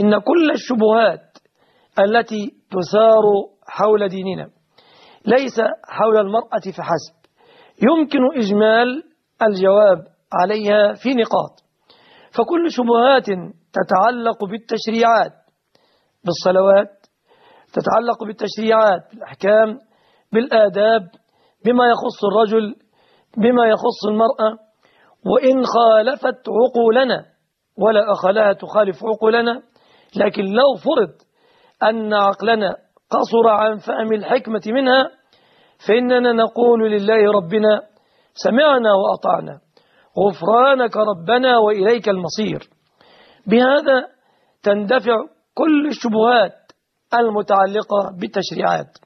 إن كل الشبهات التي تثار حول ديننا ليس حول المرأة فحسب. يمكن إجمال الجواب عليها في نقاط. فكل شبهات تتعلق بالتشريعات بالصلوات تتعلق بالتشريعات بالأحكام بالآداب بما يخص الرجل بما يخص المرأة. وإن خالفت عقولنا ولا أخلاها تخالف عقولنا لكن لو فرض أن عقلنا قصر عن فهم الحكمة منها فإننا نقول لله ربنا سمعنا وأطعنا. غفرانك ربنا وإليك المصير. بهذا تندفع كل الشبهات المتعلقة بالتشريعات.